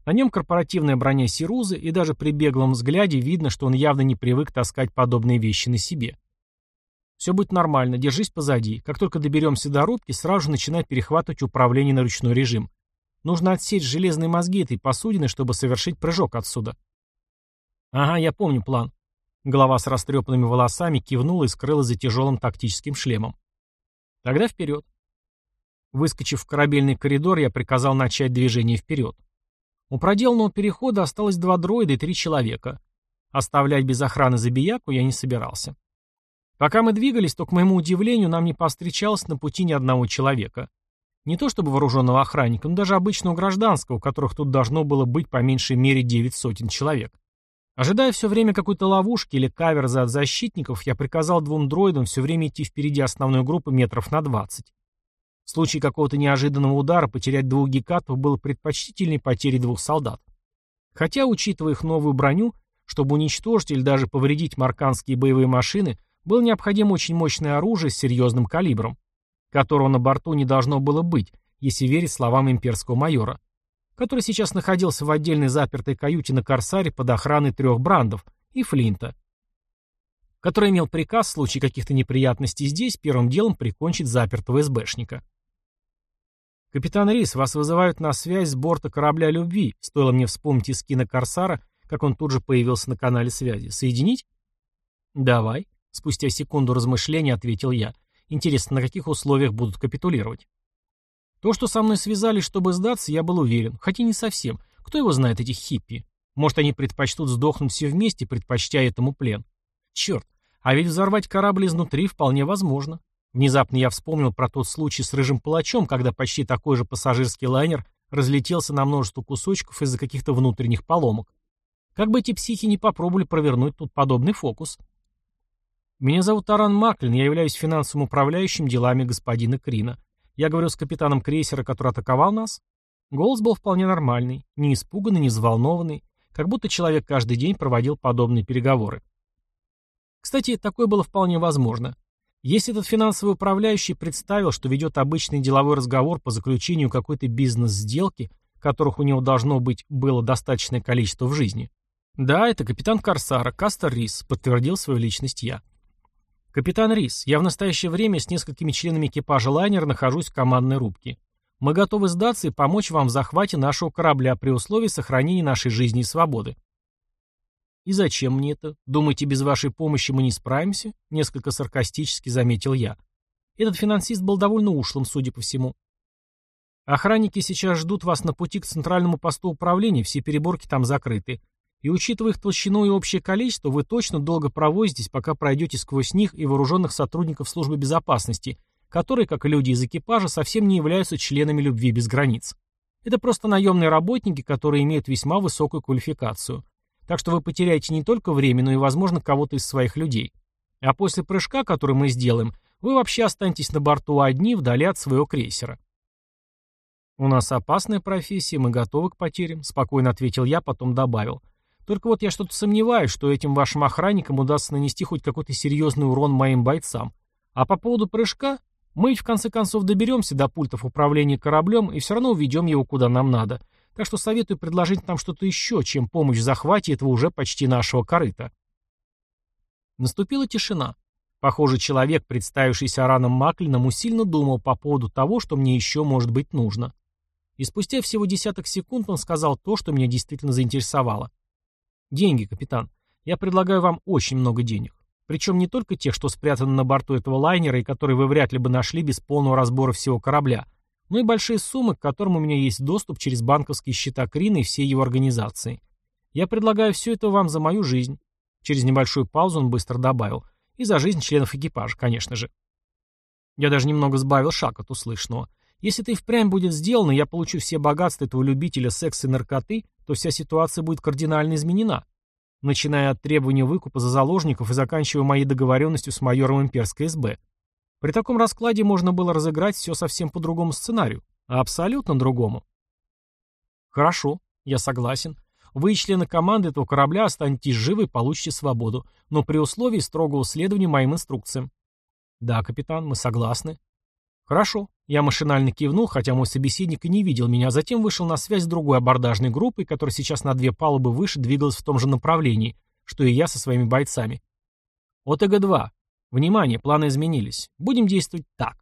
На нем корпоративная броня Сирузы, и даже при беглом взгляде видно, что он явно не привык таскать подобные вещи на себе. «Все будет нормально, держись позади. Как только доберемся до рубки, сразу же начинай перехватывать управление на ручной режим. Нужно отсечь железные мозги этой посудины, чтобы совершить прыжок отсюда. Ага, я помню план. Голова с растрепанными волосами кивнула и скрылась за тяжелым тактическим шлемом. Тогда вперед. Выскочив в корабельный коридор, я приказал начать движение вперед. У проделанного перехода осталось два дроида и три человека. Оставлять без охраны забияку я не собирался. Пока мы двигались, то, к моему удивлению, нам не повстречалось на пути ни одного человека. Не то чтобы вооруженного охранника, но даже обычного гражданского, которых тут должно было быть по меньшей мере девять сотен человек. Ожидая все время какой-то ловушки или каверза от защитников, я приказал двум дроидам все время идти впереди основной группы метров на 20. В случае какого-то неожиданного удара потерять двух гекатов было предпочтительнее потери двух солдат. Хотя, учитывая их новую броню, чтобы уничтожить или даже повредить марканские боевые машины, было необходимо очень мощное оружие с серьезным калибром которого на борту не должно было быть, если верить словам имперского майора, который сейчас находился в отдельной запертой каюте на Корсаре под охраной трех брандов и Флинта, который имел приказ в случае каких-то неприятностей здесь первым делом прикончить запертого СБшника. «Капитан Рис, вас вызывают на связь с борта корабля любви», стоило мне вспомнить из кино Корсара, как он тут же появился на канале связи. «Соединить?» «Давай», — спустя секунду размышления ответил я. Интересно, на каких условиях будут капитулировать? То, что со мной связались, чтобы сдаться, я был уверен. Хотя не совсем. Кто его знает, этих хиппи? Может, они предпочтут сдохнуть все вместе, предпочтя этому плен. Черт, а ведь взорвать корабль изнутри вполне возможно. Внезапно я вспомнил про тот случай с рыжим палачом, когда почти такой же пассажирский лайнер разлетелся на множество кусочков из-за каких-то внутренних поломок. Как бы эти психи не попробовали провернуть тут подобный фокус. «Меня зовут Аран Маклин, я являюсь финансовым управляющим делами господина Крина. Я говорю с капитаном крейсера, который атаковал нас?» Голос был вполне нормальный, не испуганный, не взволнованный, как будто человек каждый день проводил подобные переговоры. Кстати, такое было вполне возможно. Если этот финансовый управляющий представил, что ведет обычный деловой разговор по заключению какой-то бизнес-сделки, которых у него должно быть было достаточное количество в жизни. Да, это капитан Корсара, Кастер Рис, подтвердил свою личность я. «Капитан Рис, я в настоящее время с несколькими членами экипажа лайнера нахожусь в командной рубке. Мы готовы сдаться и помочь вам в захвате нашего корабля при условии сохранения нашей жизни и свободы». «И зачем мне это? Думаете, без вашей помощи мы не справимся?» — несколько саркастически заметил я. Этот финансист был довольно ушлым, судя по всему. «Охранники сейчас ждут вас на пути к центральному посту управления, все переборки там закрыты. И учитывая их толщину и общее количество, вы точно долго провозитесь, пока пройдете сквозь них и вооруженных сотрудников службы безопасности, которые, как и люди из экипажа, совсем не являются членами любви без границ. Это просто наемные работники, которые имеют весьма высокую квалификацию. Так что вы потеряете не только время, но и, возможно, кого-то из своих людей. А после прыжка, который мы сделаем, вы вообще останетесь на борту одни, вдали от своего крейсера. «У нас опасная профессия, мы готовы к потерям», — спокойно ответил я, потом добавил — Только вот я что-то сомневаюсь, что этим вашим охранникам удастся нанести хоть какой-то серьезный урон моим бойцам. А по поводу прыжка, мы ведь в конце концов доберемся до пультов управления кораблем и все равно уведем его куда нам надо. Так что советую предложить нам что-то еще, чем помощь в захвате этого уже почти нашего корыта. Наступила тишина. Похоже, человек, представившийся Араном Маклином, усильно думал по поводу того, что мне еще может быть нужно. И спустя всего десяток секунд он сказал то, что меня действительно заинтересовало. Деньги, капитан. Я предлагаю вам очень много денег. Причем не только тех, что спрятаны на борту этого лайнера и которые вы вряд ли бы нашли без полного разбора всего корабля, но и большие суммы, к которым у меня есть доступ через банковские счета Крина и всей его организации. Я предлагаю все это вам за мою жизнь. Через небольшую паузу он быстро добавил. И за жизнь членов экипажа, конечно же. Я даже немного сбавил шаг от услышанного. Если это и впрямь будет сделано, я получу все богатства этого любителя секса и наркоты, то вся ситуация будет кардинально изменена. Начиная от требования выкупа за заложников и заканчивая моей договоренностью с майором имперской СБ. При таком раскладе можно было разыграть все совсем по другому сценарию. А абсолютно другому. Хорошо, я согласен. Вы члены команды этого корабля останетесь живы и получите свободу, но при условии строгого следования моим инструкциям. Да, капитан, мы согласны. Хорошо. Я машинально кивнул, хотя мой собеседник и не видел меня, а затем вышел на связь с другой абордажной группой, которая сейчас на две палубы выше двигалась в том же направлении, что и я со своими бойцами. ОТГ-2. Внимание, планы изменились. Будем действовать так.